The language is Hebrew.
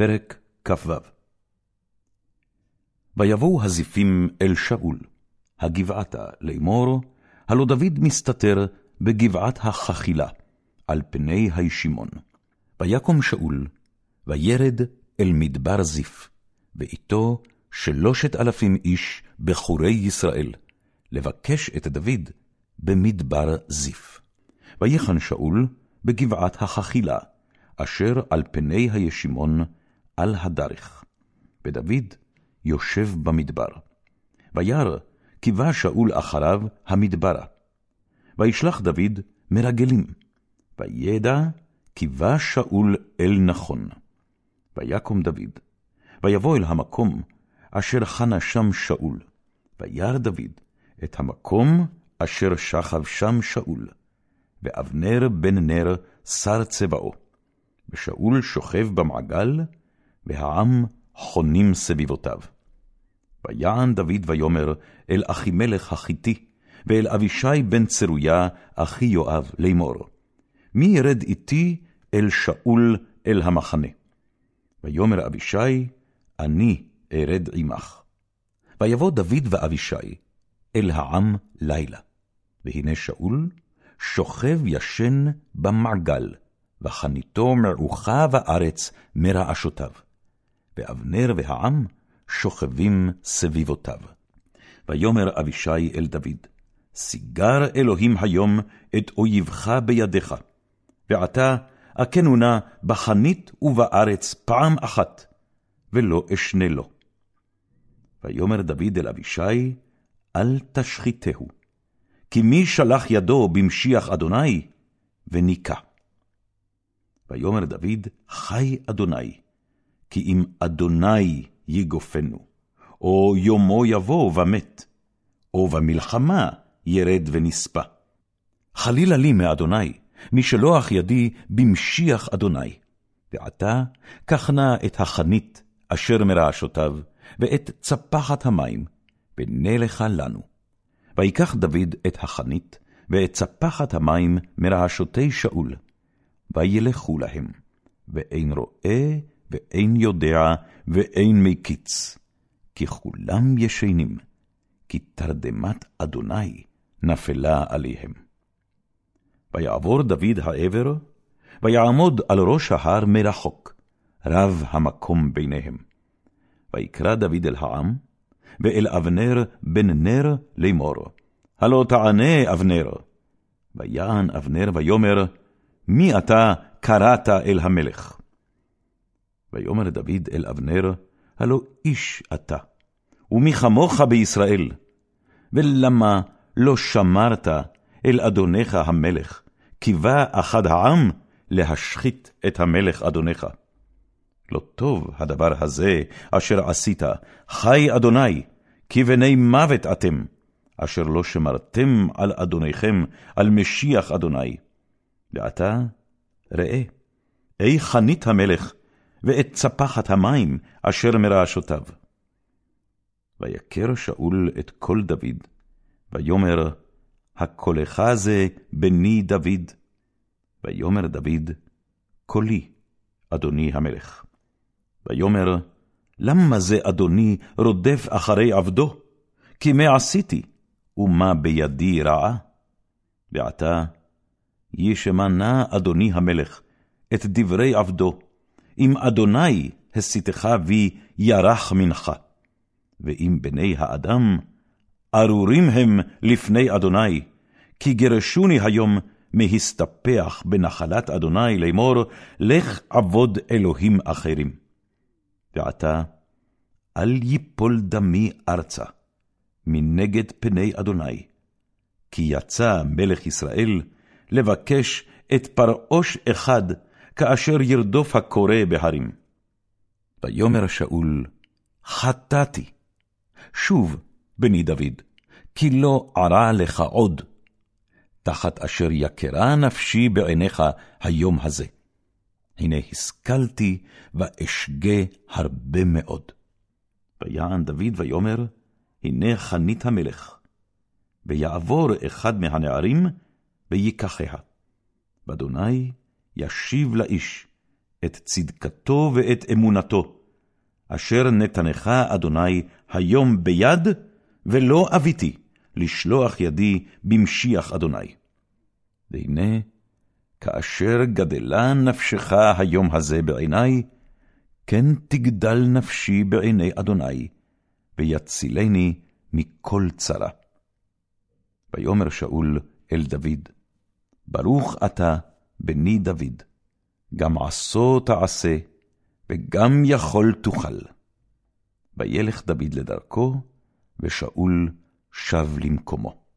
פרק כ"ו ויבואו הזיפים אל שאול, הגבעתה לאמור, הלא דוד מסתתר בגבעת החכילה, על פני הישימון. ויקום שאול, וירד אל מדבר זיף, ואיתו שלושת אלפים איש בחורי ישראל, לבקש את דוד במדבר זיף. ויחן שאול בגבעת החכילה, אשר על פני הישימון, על הדרך. ודוד יושב במדבר. וירא בא שאול אחריו המדברה. וישלח דוד מרגלים. וידע בא שאול אל נכון. ויקום דוד, ויבוא אל המקום אשר חנה שם שאול. וירא דוד את המקום אשר שכב שם שאול. ואבנר בן נר שר צבאו. ושאול שוכב במעגל, והעם חונים סביבותיו. ויען דוד ויאמר אל אחימלך החיתי, ואל אבישי בן צרויה, אחי יואב, לאמור, מי ירד איתי אל שאול אל המחנה? ויאמר אבישי, אני ארד עמך. ויבוא דוד ואבישי אל העם לילה, והנה שאול שוכב ישן במעגל, וחניתו מעוכה בארץ מרעשותיו. ואבנר והעם שוכבים סביבותיו. ויאמר אבישי אל דוד, סיגר אלוהים היום את אויבך בידיך, ועתה הכנו נא בחנית ובארץ פעם אחת, ולא אשנה לו. ויאמר דוד אל אבישי, אל תשחיתהו, כי מי שלח ידו במשיח אדוני, וניקה. ויאמר דוד, חי אדוני, כי אם אדוני יגופנו, או יומו יבוא ומת, או במלחמה ירד ונספה. חלילה לי מאדוני, משלוח ידי במשיח אדוני. ועתה, קח נא את החנית אשר מרעשותיו, ואת צפחת המים, ונלכה לנו. ויקח דוד את החנית, ואת צפחת המים מרעשותי שאול, וילכו להם, ואין רואה, ואין יודע, ואין מקיץ, כי כולם ישנים, כי תרדמת אדוני נפלה עליהם. ויעבור דוד העבר, ויעמוד על ראש ההר מרחוק, רב המקום ביניהם. ויקרא דוד אל העם, ואל אבנר בן נר לאמור, הלא תענה אבנר. ויען אבנר ויאמר, מי אתה קראת אל המלך? ויאמר דוד אל אבנר, הלא איש אתה, ומי כמוך בישראל? ולמה לא שמרת אל אדונך המלך, כי בא אחד העם להשחית את המלך אדונך? לא טוב הדבר הזה אשר עשית, חי אדוני, כי בני מוות אתם, אשר לא שמרתם על אדוניכם, על משיח אדוני. ועתה, ראה, אי חנית המלך, ואת צפחת המים אשר מרעשותיו. ויכר שאול את כל דוד, ויאמר, הקולך זה בני דוד. ויאמר דוד, קולי, אדוני המלך. ויאמר, למה זה אדוני רודף אחרי עבדו? כי מה עשיתי, ומה בידי רעה? ועתה, ישמע נא אדוני המלך את דברי עבדו, אם אדוני הסיתך בי ירח מנחה. ואם בני האדם, ארורים הם לפני אדוני, כי גירשוני היום מהסתפח בנחלת אדוני לאמור, לך עבוד אלוהים אחרים. ועתה, אל יפול דמי ארצה, מנגד פני אדוני, כי יצא מלך ישראל לבקש את פרעוש אחד, כאשר ירדוף הקורא בהרים. ויאמר שאול, חטאתי. שוב, בני דוד, כי לא ערה לך עוד, תחת אשר יקרה נפשי בעיניך היום הזה. הנה השכלתי ואשגה הרבה מאוד. ויען דוד ויאמר, הנה חנית המלך, ויעבור אחד מהנערים, ויקחיה. ואדוני ישיב לאיש את צדקתו ואת אמונתו, אשר נתנך, אדוני, היום ביד, ולא אביתי, לשלוח ידי במשיח אדוני. והנה, כאשר גדלה נפשך היום הזה בעיני, כן תגדל נפשי בעיני אדוני, ויצילני מכל צרה. ויאמר שאול אל דוד, ברוך אתה, בני דוד, גם עשו תעשה, וגם יכול תוכל. וילך דוד לדרכו, ושאול שב למקומו.